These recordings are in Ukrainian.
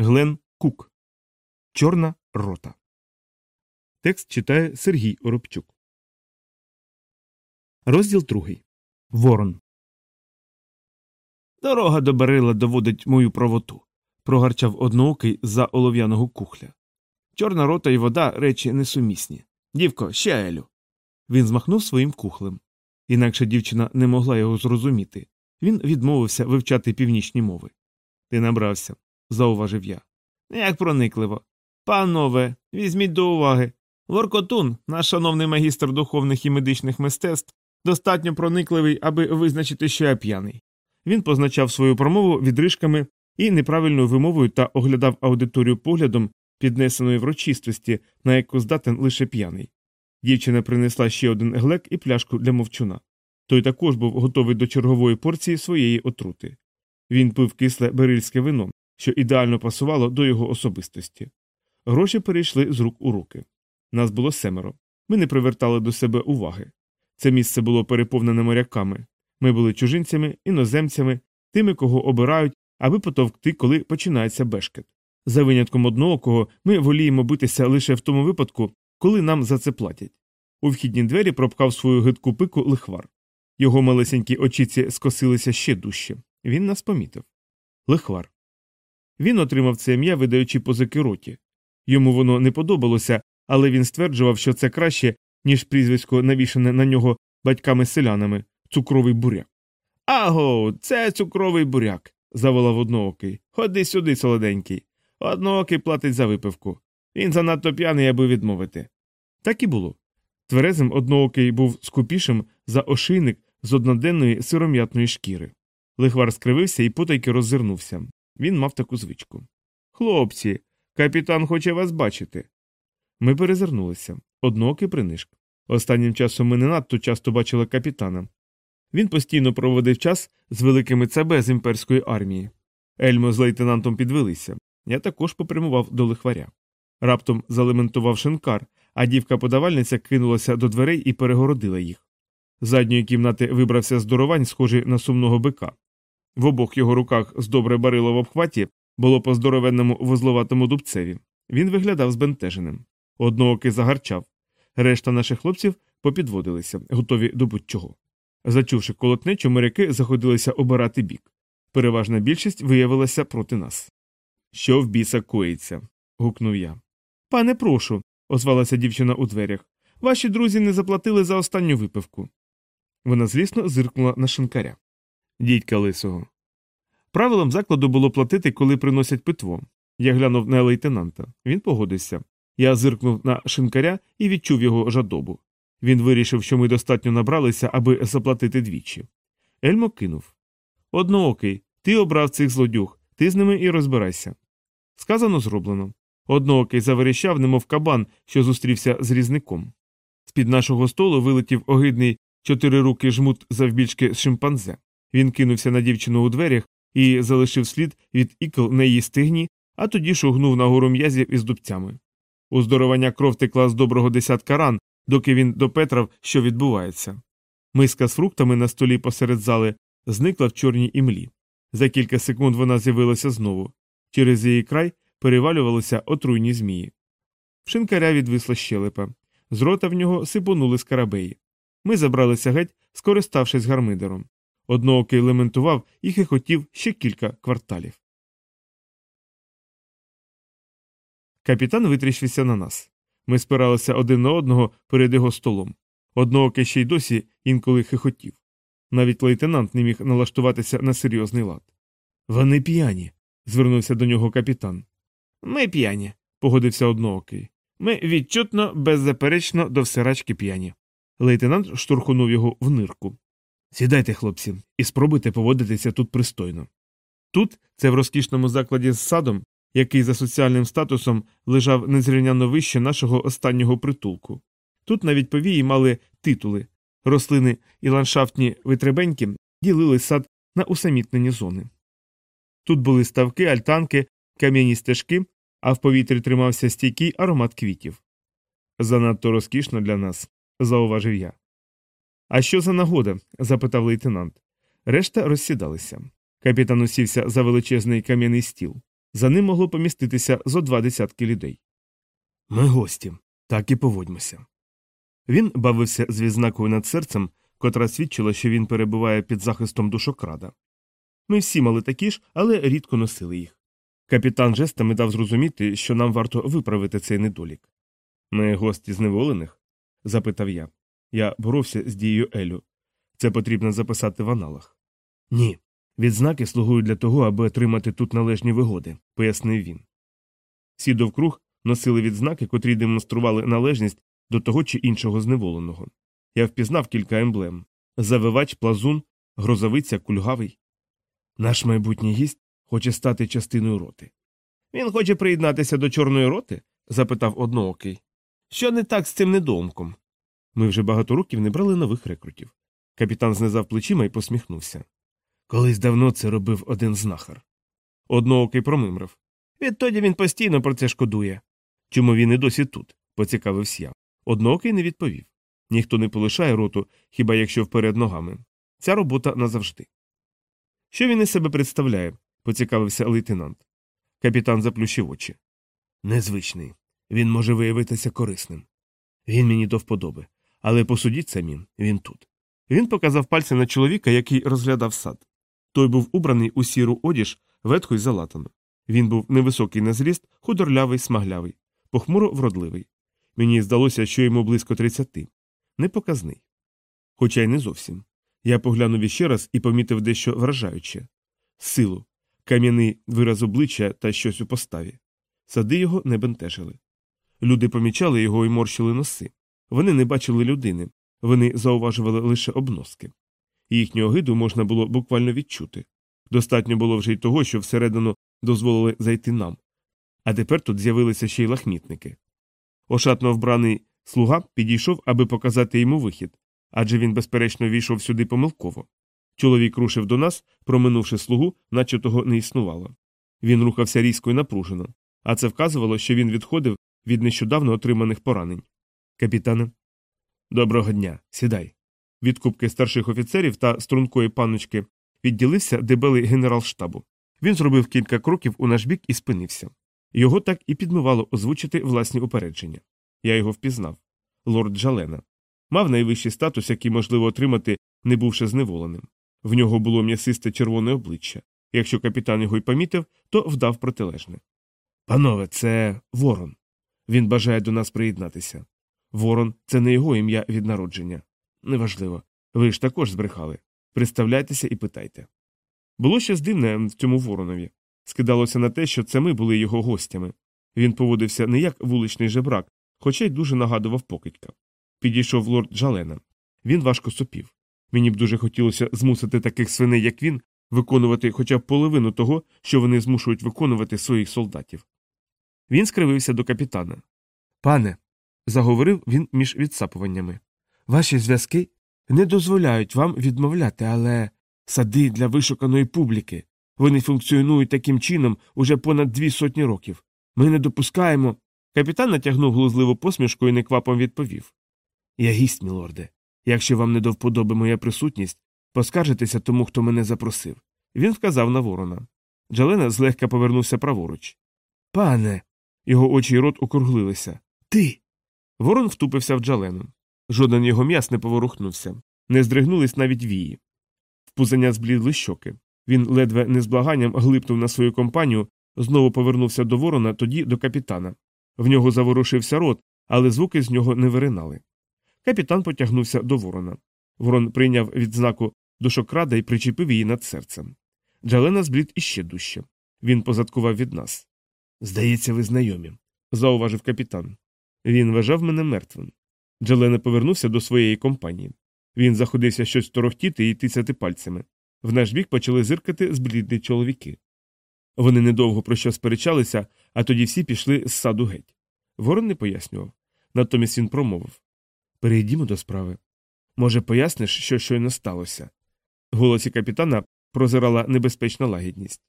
Глен Кук. Чорна рота. Текст читає Сергій Оробчук. Розділ другий. Ворон. Дорога до Берила доводить мою правоту. прогарчав одноокий за олов'яного кухля. Чорна рота і вода речі несумісні. Дівко, ще Елю. Він змахнув своїм кухлем. Інакше дівчина не могла його зрозуміти. Він відмовився вивчати північні мови. Ти набрався, зауважив я. Як проникливо. Панове, візьміть до уваги. Воркотун, наш шановний магістр духовних і медичних мистецтв, достатньо проникливий, аби визначити, що я п'яний. Він позначав свою промову відрижками і неправильною вимовою та оглядав аудиторію поглядом піднесеної врочистості, на яку здатен лише п'яний. Дівчина принесла ще один глек і пляшку для мовчуна. Той також був готовий до чергової порції своєї отрути. Він пив кисле берильське вино, що ідеально пасувало до його особистості. Гроші перейшли з рук у руки. Нас було семеро. Ми не привертали до себе уваги. Це місце було переповнене моряками. Ми були чужинцями, іноземцями, тими, кого обирають, аби потовкти, коли починається бешкет. За винятком одного, кого ми воліємо битися лише в тому випадку, коли нам за це платять. У вхідні двері пропхав свою гидку пику лихвар. Його малесенькі очіці скосилися ще дужче. Він нас помітив. Лихвар. Він отримав це ім'я, видаючи позики роті. Йому воно не подобалося, але він стверджував, що це краще, ніж прізвисько, навішане на нього батьками селянами цукровий буряк. Аго, це цукровий буряк, заволав одноокий. Ходи сюди, солоденький. Одноокий платить за випивку. Він занадто п'яний, аби відмовити. Так і було. Тверезим одноокий був скупішим за ошийник з одноденної сиром'ятної шкіри. Лихвар скривився і потайки роззирнувся. Він мав таку звичку. Хлопці, капітан хоче вас бачити. Ми перезирнулися. Одноокий принишк. Останнім часом ми не надто часто бачили капітана. Він постійно проводив час з великими ЦБ з імперської армії. Ельмо з лейтенантом підвелися. Я також попрямував до лихваря. Раптом залементував шинкар, а дівка-подавальниця кинулася до дверей і перегородила їх. З задньої кімнати вибрався здоровань, схожий на сумного бика. В обох його руках з добре барило в обхваті було по здоровенному вузловатому дубцеві. Він виглядав збентеженим. Одноокий загарчав. Решта наших хлопців попідводилися, готові до будь-чого. Зачувши колотнечу, моряки заходилися обирати бік. Переважна більшість виявилася проти нас. Що в біса коїться? гукнув я. Пане, прошу, озвалася дівчина у дверях. Ваші друзі не заплатили за останню випивку. Вона злісно зиркнула на шинкаря. Дідька лисого. Правилом закладу було платити, коли приносять питво. Я глянув на лейтенанта. Він погодився. Я зиркнув на шинкаря і відчув його жадобу. Він вирішив, що ми достатньо набралися, аби заплатити двічі. Ельмо кинув Одноокий, ти обрав цих злодюг, ти з ними і розбирайся. Сказано зроблено. Одноокий заверещав, немов кабан, що зустрівся з різником. З під нашого столу вилетів огидний чотирирукий жмут завбільшки з шимпанзе. Він кинувся на дівчину у дверях і залишив слід від ікл на її стигні, а тоді шугнув на гору м'язів із дубцями. У здоровання кров текла з доброго десятка ран, доки він допетрав, що відбувається. Миска з фруктами на столі посеред зали зникла в чорній імлі. За кілька секунд вона з'явилася знову. Через її край перевалювалися отруйні змії. Шинкаря відвисла щелепа. З рота в нього сипонули скарабеї. Ми забралися геть, скориставшись гармидером. Одноокий лементував і хихотів ще кілька кварталів. Капітан витріщився на нас. Ми спиралися один на одного перед його столом. Одноокий ще й досі інколи хихотів. Навіть лейтенант не міг налаштуватися на серйозний лад. Вони п'яні. звернувся до нього капітан. Ми п'яні, погодився одноокий. Ми відчутно, беззаперечно до всерачки п'яні. Лейтенант штурхунув його в нирку. Сідайте, хлопці, і спробуйте поводитися тут пристойно. Тут, це в розкішному закладі з садом, який за соціальним статусом лежав незрівняно вище нашого останнього притулку. Тут навіть повії мали титули рослини і ландшафтні витребеньки ділили сад на усамітнені зони. Тут були ставки, альтанки, кам'яні стежки, а в повітрі тримався стійкий аромат квітів. Занадто розкішно для нас, зауважив я. А що за нагода? запитав лейтенант. Решта розсідалися. Капітан усівся за величезний кам'яний стіл. За ним могло поміститися зо два десятки людей. Ми гості, так і поводьмося. Він бавився з відзнакою над серцем, котра свідчила, що він перебуває під захистом душокрада. Ми всі мали такі ж, але рідко носили їх. Капітан жестами дав зрозуміти, що нам варто виправити цей недолік. Ми гості зневолених? запитав я. Я боровся з дією Елю. Це потрібно записати в аналах. Ні. Відзнаки слугують для того, аби отримати тут належні вигоди, пояснив він. Всі довкруг носили відзнаки, котрі демонстрували належність до того чи іншого зневоленого. Я впізнав кілька емблем завивач, плазун, грозовиця, кульгавий. Наш майбутній гість хоче стати частиною роти. Він хоче приєднатися до Чорної роти? запитав одноокий. Що не так з цим недоумком? Ми вже багато років не брали нових рекрутів. Капітан знизав плечима і посміхнувся. Колись давно це робив один знахар. Одноокий промимрив. Відтоді він постійно про це шкодує. Чому він і досі тут? поцікавився я. Одноокий не відповів. Ніхто не полишає роту, хіба якщо вперед ногами. Ця робота назавжди. Що він із себе представляє? поцікавився лейтенант. Капітан заплющив очі. Незвичний. Він може виявитися корисним. Він мені до вподоби, але посудіть самі, він тут. Він показав пальцем на чоловіка, який розглядав сад. Той був убраний у сіру одіж, ветху й залатану. Він був невисокий на зріст, худорлявий, смаглявий, похмуро вродливий. Мені здалося, що йому близько тридцяти. Непоказний. Хоча й не зовсім. Я поглянув іще раз і помітив дещо вражаюче силу, кам'яний вираз обличчя та щось у поставі. Сади його не бентежили. Люди помічали його і морщили носи. Вони не бачили людини, вони зауважували лише обноски. Їхню огиду можна було буквально відчути. Достатньо було вже й того, що всередину дозволили зайти нам. А тепер тут з'явилися ще й лахмітники. Ошатно вбраний слуга підійшов, аби показати йому вихід, адже він, безперечно, війшов сюди помилково. Чоловік рушив до нас, проминувши слугу, наче того не існувало. Він рухався різко і напружено, а це вказувало, що він відходив від нещодавно отриманих поранень. Капітане. Доброго дня, сідай. Від кубки старших офіцерів та стрункої панночки відділився дебелий генерал штабу. Він зробив кілька кроків у наш бік і спинився. Його так і підмивало озвучити власні упередження. Я його впізнав. Лорд Джалена. Мав найвищий статус, який можливо отримати, не бувши зневоленим. В нього було м'ясисте червоне обличчя. Якщо капітан його й помітив, то вдав протилежне. Панове, це Ворон. Він бажає до нас приєднатися. Ворон це не його ім'я від народження. Неважливо. Ви ж також збрехали. Представляйтеся і питайте. Було щось дивне в цьому воронові. Скидалося на те, що це ми були його гостями. Він поводився не як вуличний жебрак, хоча й дуже нагадував покидька. Підійшов лорд Джалена. Він важко сопів. Мені б дуже хотілося змусити таких свиней, як він, виконувати хоча б половину того, що вони змушують виконувати своїх солдатів. Він скривився до капітана. Пане, заговорив він між відсапуваннями. Ваші зв'язки не дозволяють вам відмовляти, але сади для вишуканої публіки. Вони функціонують таким чином уже понад дві сотні років. Ми не допускаємо. Капітан натягнув глузливу посмішку і неквапом відповів Я гість, мілорде. Якщо вам не до вподоби моя присутність, поскаржитеся тому, хто мене запросив. Він вказав на ворона. Джалена злегка повернувся праворуч. Пане. Його очі й рот округлилися. Ти. Ворон втупився в джалену. Жоден його м'яс не поворухнувся, не здригнулись навіть вії. Впузання зблідли щоки. Він ледве не з благанням глипнув на свою компанію, знову повернувся до ворона, тоді до капітана. В нього заворушився рот, але звуки з нього не виринали. Капітан потягнувся до ворона. Ворон прийняв відзнаку душокрада і причепив її над серцем. Джалена зблід іще дужче. Він позадкував від нас. Здається, ви знайомі, зауважив капітан. Він вважав мене мертвим. Джалена повернувся до своєї компанії. Він заходився щось торохтіти і тицяти пальцями. В наш бік почали зиркати зблідні чоловіки. Вони недовго про що сперечалися, а тоді всі пішли з саду геть. Ворон не пояснював. Натомість він промовив Перейдімо до справи. Може, поясниш, що щойно сталося? В голосі капітана прозирала небезпечна лагідність.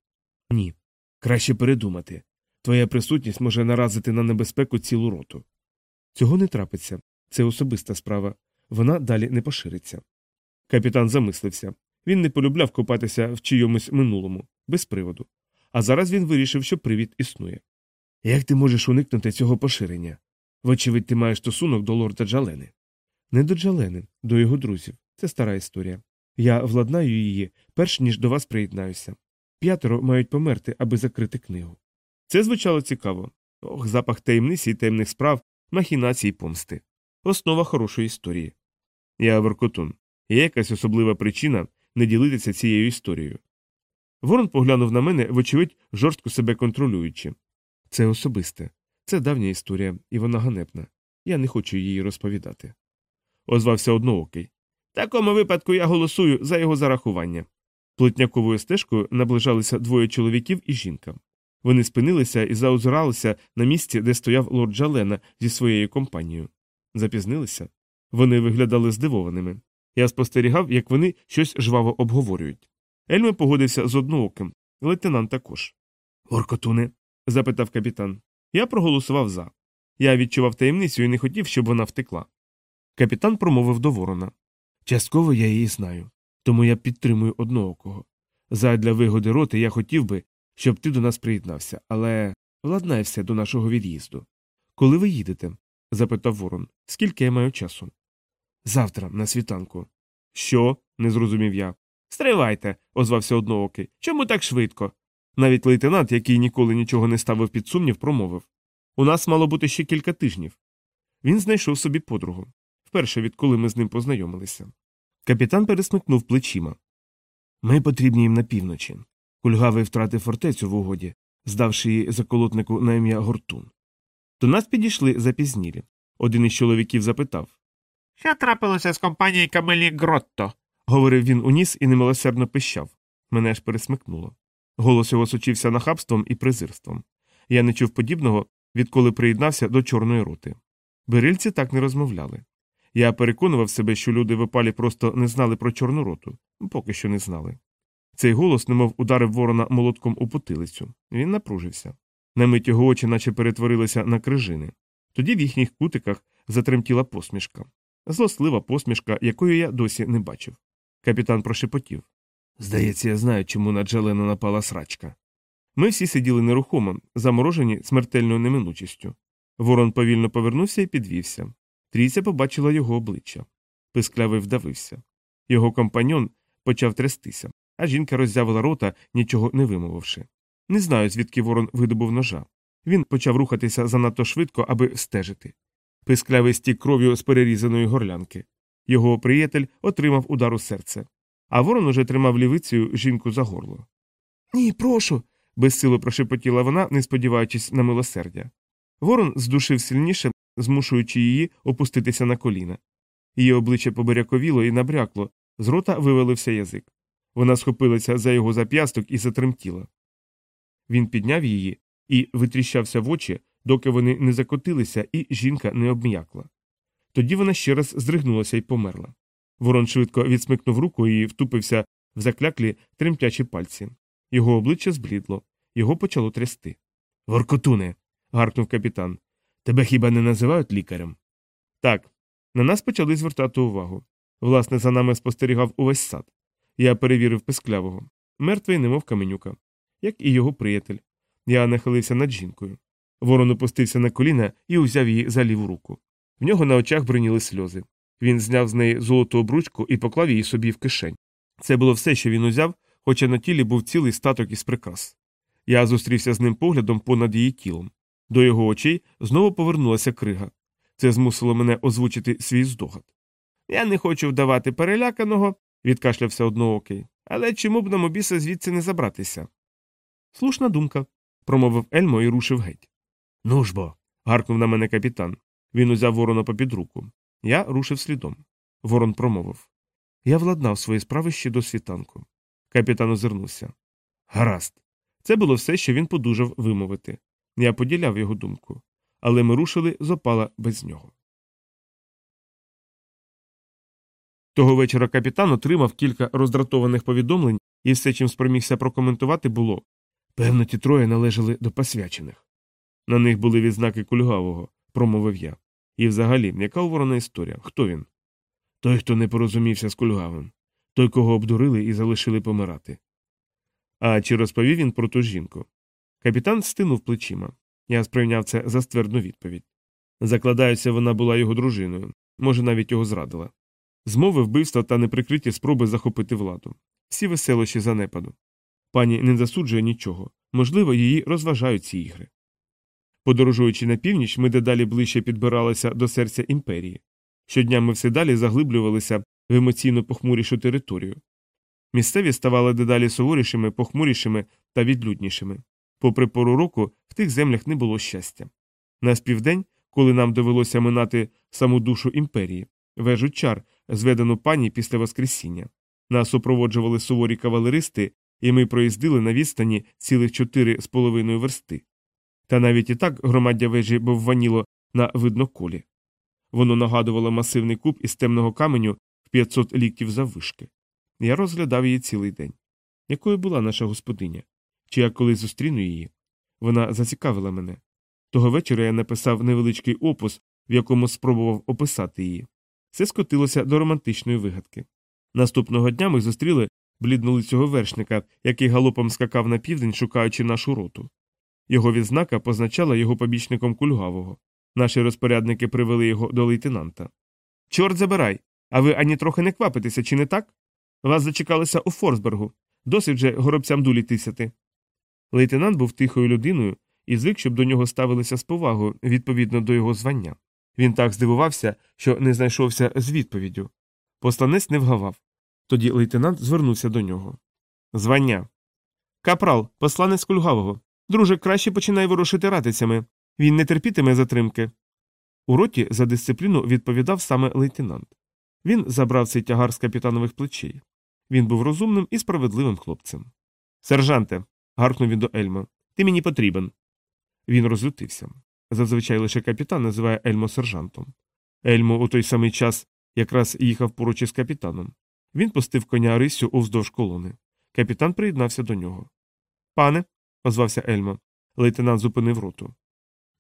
Ні. Краще передумати. Твоя присутність може наразити на небезпеку цілу роту. Цього не трапиться. Це особиста справа. Вона далі не пошириться. Капітан замислився. Він не полюбляв копатися в чийомусь минулому, без приводу. А зараз він вирішив, що привід існує. Як ти можеш уникнути цього поширення? Вочевидь, ти маєш стосунок до лорда Джалени. Не до Джалени, до його друзів. Це стара історія. Я владнаю її, перш ніж до вас приєднаюся. П'ятеро мають померти, аби закрити книгу. Це звучало цікаво. Ох, запах таємниці і таємних справ, махінацій помсти. Основа хорошої історії. Я Воркотун. Є якась особлива причина не ділитися цією історією. Ворон поглянув на мене, вочевидь, жорстко себе контролюючи. Це особисте, це давня історія, і вона ганебна. Я не хочу її розповідати. Озвався одноокий. В такому випадку я голосую за його зарахування. Плотняковою стежкою наближалися двоє чоловіків і жінка. Вони спинилися і заозиралися на місці, де стояв лорд Джалена зі своєю компанією. Запізнилися. Вони виглядали здивованими. Я спостерігав, як вони щось жваво обговорюють. Ельме погодився з однооким, лейтенант також. Оркотуне? запитав капітан. Я проголосував за. Я відчував таємницю і не хотів, щоб вона втекла. Капітан промовив до ворона. Частково я її знаю, тому я підтримую одноокого. Задля вигоди роти я хотів би, щоб ти до нас приєднався, але владнай все до нашого від'їзду. Коли ви їдете? запитав ворон. Скільки я маю часу? Завтра, на світанку. Що? не зрозумів я. Стривайте, озвався одноокий. Чому так швидко? Навіть лейтенант, який ніколи нічого не ставив під сумнів, промовив У нас мало бути ще кілька тижнів. Він знайшов собі подругу вперше відколи ми з ним познайомилися. Капітан пересмикнув плечима. Ми потрібні їм на півночі. Кульгавий втратив фортецю в угоді, здавши її заколотнику на ім'я Гортун. До нас підійшли запізнілі. Один із чоловіків запитав Що трапилося з компанією Камелі Гротто? говорив він у ніс і немилосердно пищав. Мене ж пересмикнуло. Голос його сочився нахабством і презирством. Я не чув подібного, відколи приєднався до Чорної роти. Берильці так не розмовляли. Я переконував себе, що люди в опалі просто не знали про Чорну роту, поки що не знали. Цей голос, немов ударив ворона молотком у потилицю. Він напружився. На мить його очі наче перетворилися на крижини. Тоді в їхніх кутиках затремтіла посмішка. Злослива посмішка, якої я досі не бачив. Капітан прошепотів. Здається, я знаю, чому на Джалену напала срачка. Ми всі сиділи нерухомо, заморожені смертельною неминучістю. Ворон повільно повернувся і підвівся. Трійця побачила його обличчя. Писклявий вдавився. Його компаньон почав трястися, а жінка роззявила рота, нічого не вимовивши. Не знаю, звідки ворон видобув ножа. Він почав рухатися занадто швидко, аби стежити. Писклявий стік кров'ю з перерізаної горлянки. Його приятель отримав удар у серце. А ворон уже тримав лівицею жінку за горло. Ні, прошу. безсило прошепотіла вона, не сподіваючись на милосердя. Ворон здушив сильніше, змушуючи її опуститися на коліна. Її обличчя побиряковіло і набрякло, з рота вивалився язик. Вона схопилася за його зап'ясток і затремтіла. Він підняв її і витріщався в очі, доки вони не закотилися, і жінка не обм'якла. Тоді вона ще раз здригнулася і померла. Ворон швидко відсмикнув руку і втупився в закляклі тремтячі пальці. Його обличчя зблідло, його почало трясти. Воркотуне. гаркнув капітан. Тебе хіба не називають лікарем? Так. На нас почали звертати увагу. Власне, за нами спостерігав увесь сад. Я перевірив писклявого. Мертвий, немов каменюка, як і його приятель. Я нахилився над жінкою. Ворон опустився на коліна і узяв її за ліву руку. В нього на очах бриніли сльози. Він зняв з неї золоту обручку і поклав її собі в кишень. Це було все, що він узяв, хоча на тілі був цілий статок із прикрас. Я зустрівся з ним поглядом понад її тілом. До його очей знову повернулася крига. Це змусило мене озвучити свій здогад. Я не хочу вдавати переляканого, відкашлявся одноокий, але чому б нам обіса звідси не забратися? Слушна думка, промовив Ельмо і рушив геть. Ну ж бо. гаркнув на мене капітан. Він узяв ворона попід руку. Я рушив слідом. Ворон промовив. Я владнав свої справи ще до світанку. Капітан озирнувся. Гаразд. Це було все, що він подужав вимовити. Я поділяв його думку, але ми рушили з опала без нього. Того вечора капітан отримав кілька роздратованих повідомлень, і все, чим спромігся прокоментувати, було певно, ті троє належали до посвячених. На них були відзнаки кульгавого, промовив я. І взагалі, яка уворона історія? Хто він? Той, хто не порозумівся з кульгавим, той, кого обдурили і залишили помирати. А чи розповів він про ту жінку? Капітан стинув плечима. Я сприйняв це за ствердну відповідь. Закладаюся, вона була його дружиною, може, навіть його зрадила. Змови вбивства та неприкриті спроби захопити владу. Всі веселощі занепаду. Пані не засуджує нічого, можливо, її розважають ці ігри. Подорожуючи на північ, ми дедалі ближче підбиралися до серця імперії. Щодня ми все далі заглиблювалися в емоційно похмурішу територію. Місцеві ставали дедалі суворішими, похмурішими та відлюднішими. Попри пору року, в тих землях не було щастя. На співдень, коли нам довелося минати саму душу імперії, вежу чар, зведену пані після Воскресіння. Нас супроводжували суворі кавалеристи, і ми проїздили на відстані цілих чотири з половиною версти. Та навіть і так громаддя вежі бовваніло на видноколі. Воно нагадувало масивний куб із темного каменю в 500 ліктів заввишки. Я розглядав її цілий день. Якою була наша господиня? Чи я колись зустріну її? Вона зацікавила мене. Того вечора я написав невеличкий опус, в якому спробував описати її. Все скотилося до романтичної вигадки. Наступного дня ми зустріли бліднолицього вершника, який галопом скакав на південь, шукаючи нашу роту. Його відзнака позначала його побічником кульгавого. Наші розпорядники привели його до лейтенанта. Чорт забирай! А ви ані трохи не квапитеся, чи не так? Вас зачекалися у Форсбергу. Досить же горобцям дулі тисяти. Лейтенант був тихою людиною і звик, щоб до нього ставилися з повагою відповідно до його звання. Він так здивувався, що не знайшовся з відповіддю. Посланець не вгавав. Тоді лейтенант звернувся до нього. Звання. Капрал, посланець кульгавого. Друже, краще починай ворушити ратицями. Він не терпітиме затримки. У роті за дисципліну відповідав саме лейтенант. Він забрав цей тягар з капітанових плечей. Він був розумним і справедливим хлопцем. Сержанте. гаркнув він до Ельмо. Ти мені потрібен. Він розлютився. Зазвичай лише капітан називає Ельмо сержантом. Ельмо у той самий час якраз їхав поруч із капітаном. Він пустив коня рисю уздовж колони. Капітан приєднався до нього. Пане, озвався Ельмо. Лейтенант зупинив роту.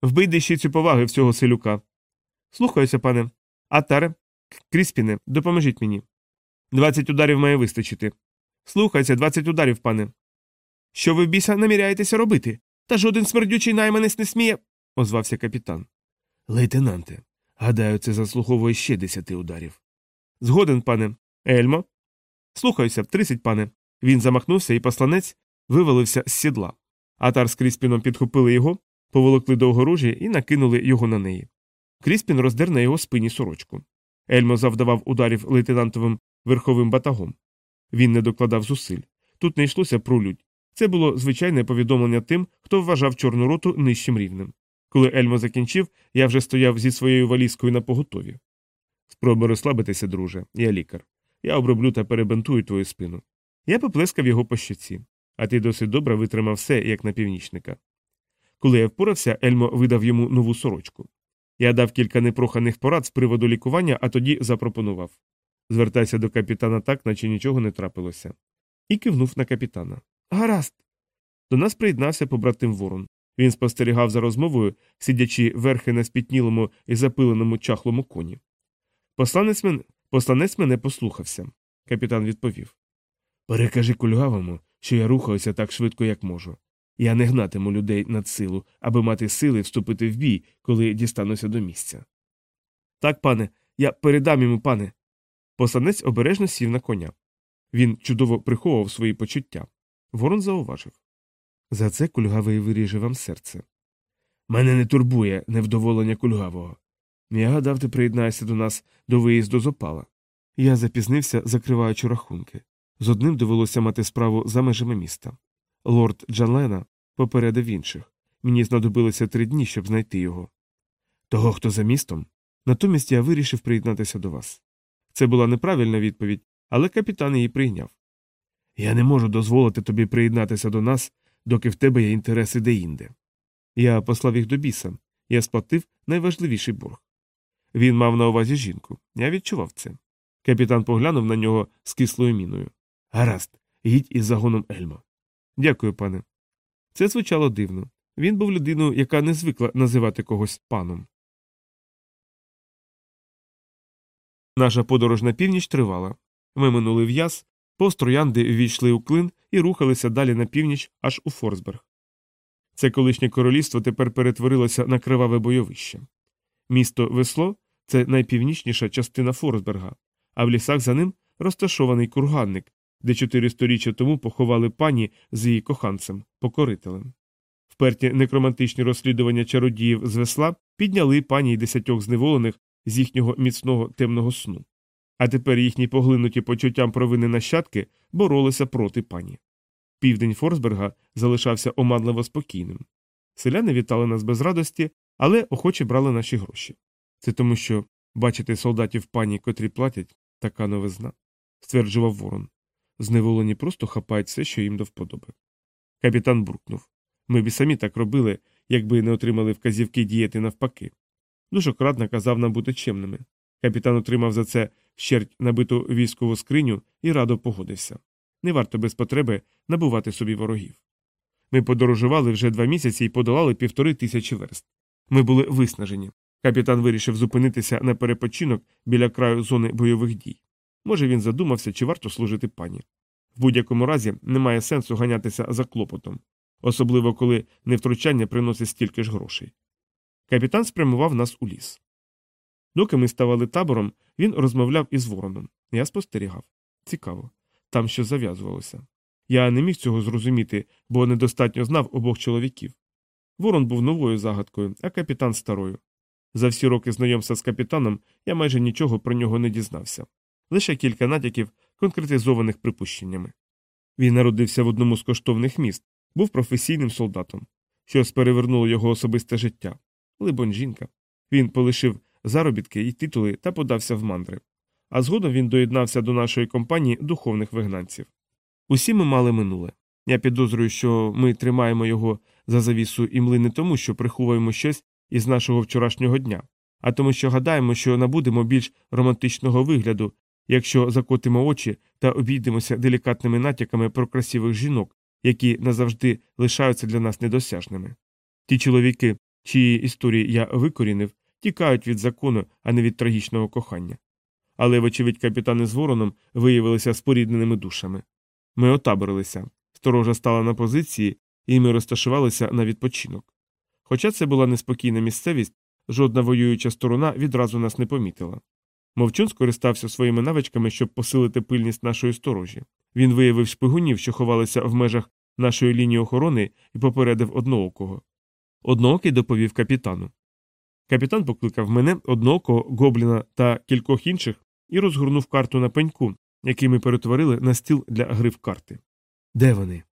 Вбий дещицю поваги всього селюка. Слухаюся, пане. Атаре, Кріспіне, допоможіть мені. Двадцять ударів має вистачити. Слухайся, двадцять ударів, пане. Що ви біса наміряєтеся робити? Та жоден смердючий найманець не сміє. Озвався капітан. Лейтенанте, гадаю, це заслуговує ще десяти ударів. Згоден, пане. Ельмо. Слухаюся, тридцять, пане. Він замахнувся, і посланець вивалився з сідла. Атар з Кріспіном підхопили його, поволокли до огорожі і накинули його на неї. Кріспін роздер на його спині сорочку. Ельмо завдавав ударів лейтенантовим верховим батагом. Він не докладав зусиль. Тут не йшлося про людь. Це було звичайне повідомлення тим, хто вважав чорну роту нижчим рівнем. Коли Ельмо закінчив, я вже стояв зі своєю валізкою на поготові. Спробуй розслабитися, друже, я лікар. Я оброблю та перебентую твою спину. Я поплескав його по щоці, а ти досить добре витримав все, як на північника. Коли я впорався, Ельмо видав йому нову сорочку. Я дав кілька непроханих порад з приводу лікування, а тоді запропонував звертайся до капітана так, наче нічого не трапилося. І кивнув на капітана. Гаразд. До нас приєднався побратим Ворон. Він спостерігав за розмовою, сидячи верхи на спітнілому і запиленому чахлому коні. Посланець, мен... Посланець мене послухався. Капітан відповів Перекажи кульгавому, що я рухаюся так швидко, як можу. Я не гнатиму людей над силу, аби мати сили вступити в бій, коли дістануся до місця. Так, пане, я передам йому, пане. Посланець обережно сів на коня. Він чудово приховував свої почуття. Ворон зауважив За це кульгавий виріже вам серце. Мене не турбує невдоволення кульгавого. Я гадав, ти приєднаєшся до нас до виїзду з опала. Я запізнився, закриваючи рахунки. З одним довелося мати справу за межами міста. Лорд Джанлена попередив інших. Мені знадобилося три дні, щоб знайти його. Того, хто за містом. Натомість я вирішив приєднатися до вас. Це була неправильна відповідь, але капітан її прийняв. Я не можу дозволити тобі приєднатися до нас, доки в тебе є інтереси деінде. Я послав їх до біса, я сплатив найважливіший борг. Він мав на увазі жінку. Я відчував це. Капітан поглянув на нього з кислою міною. Гаразд, їдь із загоном Ельма. Дякую, пане. Це звучало дивно. Він був людиною, яка не звикла називати когось паном. Наша подорож на північ тривала. Ми минули в'яз, Повз троянди ввійшли у клин і рухалися далі на північ аж у Форсберг. Це колишнє королівство тепер перетворилося на криваве бойовище. Місто Весло це найпівнічніша частина Форсберга, а в лісах за ним розташований курганник, де чотири сторіччя тому поховали пані з її коханцем, покорителем. Вперті некромантичні розслідування чародіїв з весла підняли пані й десятьох зневолених з їхнього міцного темного сну. А тепер їхні поглинуті почуттям провини нащадки боролися проти пані. Південь Форсберга залишався оманливо спокійним. Селяни вітали нас без радості, але охоче брали наші гроші. Це тому, що бачити солдатів пані, котрі платять, така новизна, стверджував ворон. Зневолені просто хапають все, що їм до вподоби. Капітан буркнув. Ми б і самі так робили, якби не отримали вказівки діяти навпаки. Душократ наказав нам бути чемними. Капітан отримав за це щерть набиту військову скриню і радо погодився. Не варто без потреби набувати собі ворогів. Ми подорожували вже два місяці і подолали півтори тисячі верст. Ми були виснажені. Капітан вирішив зупинитися на перепочинок біля краю зони бойових дій. Може, він задумався, чи варто служити пані. В будь-якому разі немає сенсу ганятися за клопотом, особливо коли невтручання приносить стільки ж грошей. Капітан спрямував нас у ліс. Доки ми ставали табором, він розмовляв із вороном. Я спостерігав. Цікаво. Там що зав'язувалося. Я не міг цього зрозуміти, бо недостатньо знав обох чоловіків. Ворон був новою загадкою, а капітан старою. За всі роки знайомства з капітаном я майже нічого про нього не дізнався, лише кілька натяків, конкретизованих припущеннями. Він народився в одному з коштовних міст, був професійним солдатом, щось перевернуло його особисте життя. Либонь жінка. Він полишив заробітки і титули та подався в мандри. А згодом він доєднався до нашої компанії духовних вигнанців. Усі ми мали минуле. Я підозрюю, що ми тримаємо його за завісу імли не тому, що приховуємо щось із нашого вчорашнього дня, а тому, що гадаємо, що набудемо більш романтичного вигляду, якщо закотимо очі та обійдемося делікатними натяками про красивих жінок, які назавжди лишаються для нас недосяжними. Ті чоловіки, чиї історії я викорінив, тікають від закону, а не від трагічного кохання. Але, вочевидь, капітани з вороном виявилися спорідненими душами. Ми отаборилися, сторожа стала на позиції, і ми розташувалися на відпочинок. Хоча це була неспокійна місцевість, жодна воююча сторона відразу нас не помітила. Мовчун скористався своїми навичками, щоб посилити пильність нашої сторожі. Він виявив шпигунів, що ховалися в межах нашої лінії охорони, і попередив одноокого. Одноокий доповів капітану. Капітан покликав мене, одноокого, гобліна та кількох інших і розгорнув карту на пеньку, який ми перетворили на стіл для гри в карти. Де вони?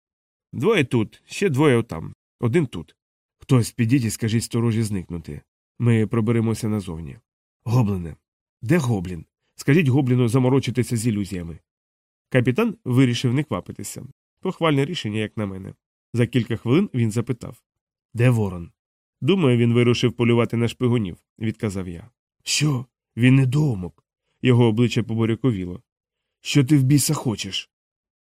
Двоє тут, ще двоє отам, один тут. Хтось підіть і скажіть сторожі зникнути. Ми проберемося назовні. Гоблине. Де гоблін? Скажіть гобліну заморочитися з ілюзіями. Капітан вирішив не квапитися. Похвальне рішення, як на мене. За кілька хвилин він запитав Де ворон? Думаю, він вирушив полювати на шпигунів, відказав я. Що? Він недоумок. Його обличчя поборяковіло. Що ти в біса хочеш?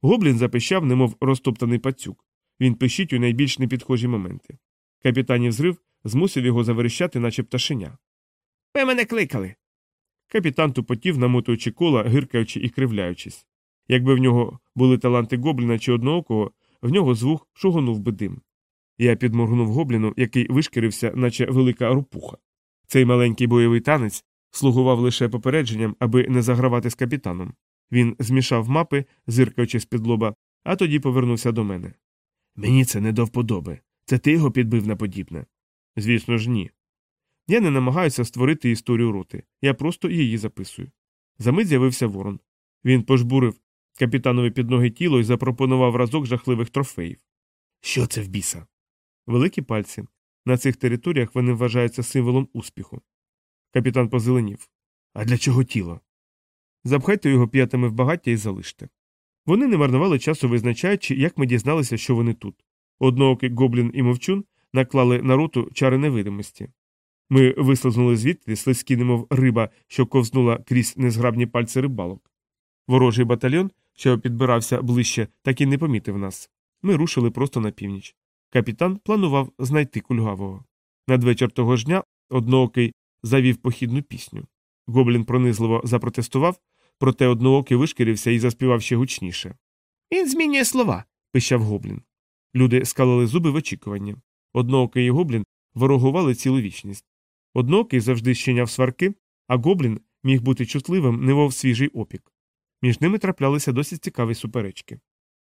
Гоблін запищав, немов розтоптаний пацюк. Він пищить у найбільш непідхожі моменти. Капітанів зрив змусив його заверещати, наче пташеня. Ви мене кликали. Капітан тупотів, намотуючи кола, гиркаючи і кривляючись. Якби в нього були таланти гобліна чи одноокого, в нього з вух шугонув би дим. Я підморгнув гобліну, який вишкірився, наче велика рупуха. Цей маленький бойовий танець слугував лише попередженням, аби не загравати з капітаном. Він змішав мапи, зиркаючи з під лоба, а тоді повернувся до мене. Мені це не до вподоби. Це ти його підбив на подібне? Звісно ж, ні. Я не намагаюся створити історію роти, я просто її записую. Замить з'явився ворон. Він пожбурив капітанові під ноги тіло і запропонував разок жахливих трофеїв. Що це в біса? Великі пальці. На цих територіях вони вважаються символом успіху. Капітан позеленів. А для чого тіло? Запхайте його п'ятами в багаття і залиште. Вони не марнували часу, визначаючи, як ми дізналися, що вони тут. Одноокий гоблін і мовчун наклали на роту чари невидимості. Ми вислизнули звідти, слизькі, немов риба, що ковзнула крізь незграбні пальці рибалок. Ворожий батальйон, що підбирався ближче, так і не помітив нас. Ми рушили просто на північ. Капітан планував знайти кульгавого. Надвечір того ж дня одноокий завів похідну пісню. Гоблін пронизливо запротестував, проте одноокий вишкірився і заспівав ще гучніше. Він змінює слова. пищав гоблін. Люди скалили зуби в очікуванні. Одноокий і гоблін ворогували цілу вічність. Одноокий завжди щиняв сварки, а гоблін міг бути чутливим, немов свіжий опік. Між ними траплялися досить цікаві суперечки.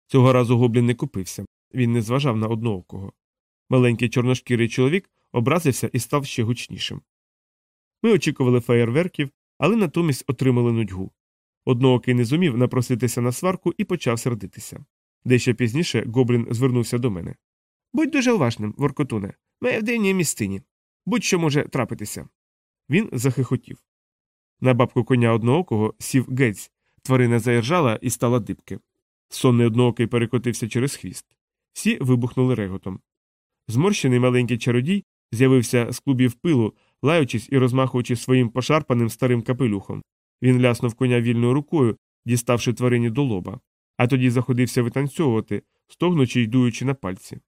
Цього разу гоблін не купився, він не зважав на одноокого. Маленький чорношкірий чоловік образився і став ще гучнішим. Ми очікували феєрверків, але натомість отримали нудьгу. Одноокий не зумів напроситися на сварку і почав сердитися. Дещо пізніше гоблін звернувся до мене. Будь дуже уважним, воркотуне. Ми в дивній місцині. Будь що може трапитися. Він захихотів. На бабку коня одноокого сів гець, тварина заіржала і стала дибки. Сонний одноокий перекотився через хвіст. Всі вибухнули реготом. Зморщений маленький чародій з'явився з клубів пилу, лаючись і розмахуючи своїм пошарпаним старим капелюхом. Він ляснув коня вільною рукою, діставши тварині до лоба, а тоді заходився витанцьовувати, стогнучи й дуючи на пальці.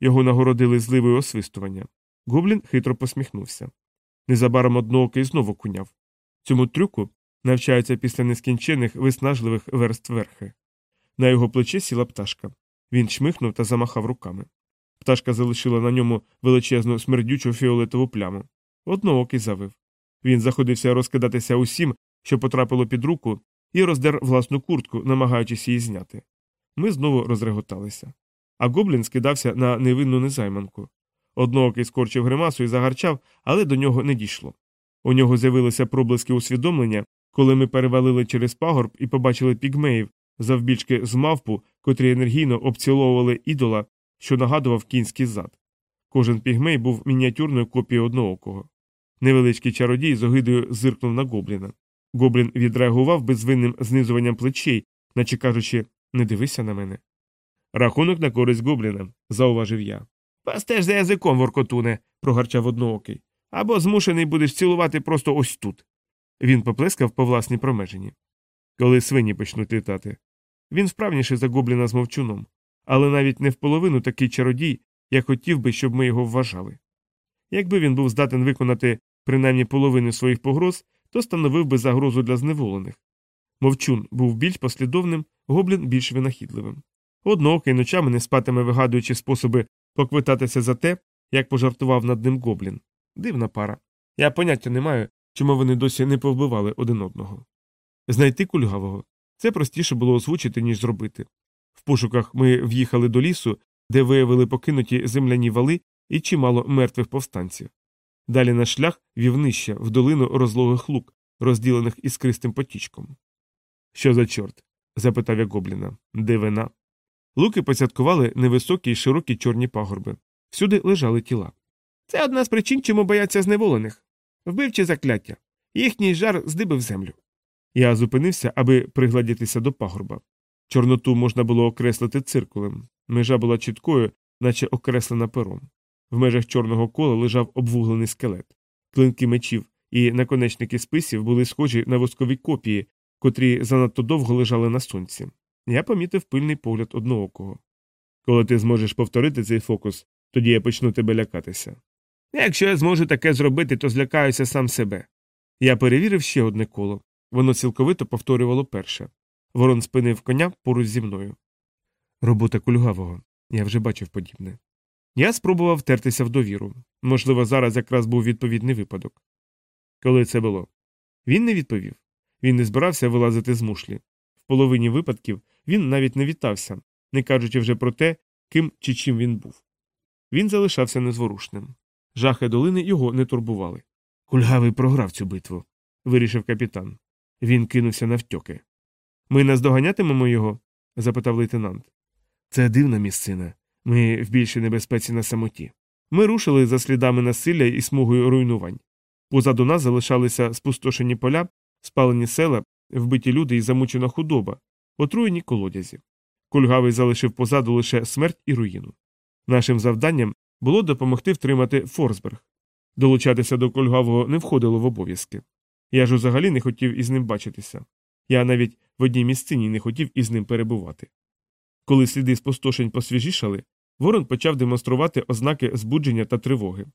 Його нагородили зливою освистування. Гоблін хитро посміхнувся. Незабаром одноокий знову куняв. Цьому трюку навчаються після нескінчених виснажливих верств верхи. На його плече сіла пташка. Він чмихнув та замахав руками. Пташка залишила на ньому величезну смердючу фіолетову пляму. Одноокий завив. Він заходився розкидатися усім, що потрапило під руку, і роздер власну куртку, намагаючись її зняти. Ми знову розреготалися. А гоблін скидався на невинну незайманку. Одноокий скорчив гримасу і загарчав, але до нього не дійшло. У нього з'явилися проблиски усвідомлення, коли ми перевалили через пагорб і побачили пігмеїв, завбільшки з мавпу, котрі енергійно обціловували ідола, що нагадував кінський зад. Кожен пігмей був мініатюрною копією одноокого. Невеличкий чародій з огидою зиркнув на гобліна. Гоблін відреагував безвинним знизуванням плечей, наче кажучи, не дивися на мене. Рахунок на користь гобліна, зауважив я. Пастеж за язиком, воркотуне, прогарчав одноокий. Або змушений будеш цілувати просто ось тут. Він поплескав по власній промежині. Коли свині почнуть літати. Він вправніший за гобліна з мовчуном, але навіть не в половину такий чародій, як хотів би, щоб ми його вважали. Якби він був здатен виконати принаймні половину своїх погроз, то становив би загрозу для зневолених. Мовчун був більш послідовним, гоблін більш винахідливим. Одноокий ночами не спатиме, вигадуючи способи поквитатися за те, як пожартував над ним гоблін. Дивна пара. Я поняття не маю, чому вони досі не повбивали один одного. Знайти кульгавого це простіше було озвучити, ніж зробити. В пошуках ми в'їхали до лісу, де виявили покинуті земляні вали і чимало мертвих повстанців. Далі наш шлях вів нижче, в долину розлогих лук, розділених іскристим потічком. Що за чорт? запитав я гобліна. Де вина? Луки посядкували невисокі й широкі чорні пагорби. Всюди лежали тіла. Це одна з причин, чому бояться зневолених. Вбивчі закляття. Їхній жар здибив землю. Я зупинився, аби пригладітися до пагорба. Чорноту можна було окреслити циркулем. Межа була чіткою, наче окреслена пером. В межах чорного кола лежав обвуглений скелет. Клинки мечів і наконечники списів були схожі на воскові копії, котрі занадто довго лежали на сонці. Я помітив пильний погляд одноокого. Коли ти зможеш повторити цей фокус, тоді я почну тебе лякатися. Якщо я зможу таке зробити, то злякаюся сам себе. Я перевірив ще одне коло. Воно цілковито повторювало перше. Ворон спинив коня поруч зі мною. Робота кульгавого. Я вже бачив подібне. Я спробував втертися в довіру. Можливо, зараз якраз був відповідний випадок. Коли це було? Він не відповів. Він не збирався вилазити з мушлі. В половині випадків він навіть не вітався, не кажучи вже про те, ким чи чим він був. Він залишався незворушним. Жахи долини його не турбували. Кульгавий програв цю битву, вирішив капітан. Він кинувся навтьоки. Ми наздоганятимемо його? запитав лейтенант. Це дивна місцина. Ми в більшій небезпеці на самоті. Ми рушили за слідами насилля і смугою руйнувань. Позаду нас залишалися спустошені поля, спалені села, вбиті люди і замучена худоба, отруєні колодязі. Кульгавий залишив позаду лише смерть і руїну. Нашим завданням було допомогти втримати Форсберг. Долучатися до кульгавого не входило в обов'язки. Я ж взагалі не хотів із ним бачитися. Я навіть в одній місцині не хотів із ним перебувати. Коли сліди спустошень посвіжішали, ворон почав демонструвати ознаки збудження та тривоги.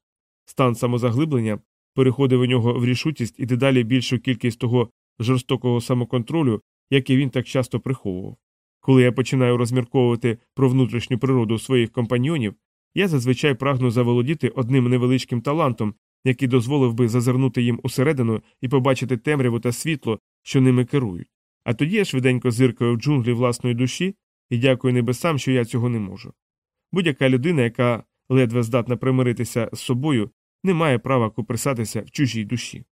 Стан самозаглиблення переходив у нього в рішучість і дедалі більшу кількість того жорстокого самоконтролю, який він так часто приховував. Коли я починаю розмірковувати про внутрішню природу своїх компаньйонів, я зазвичай прагну заволодіти одним невеличким талантом, який дозволив би зазирнути їм усередину і побачити темряву та світло, що ними керують. А тоді я швиденько зиркаю в джунглі власної душі і дякую небесам, що я цього не можу. Будь-яка людина, яка ледве здатна примиритися з собою, не має права куприсатися в чужій душі.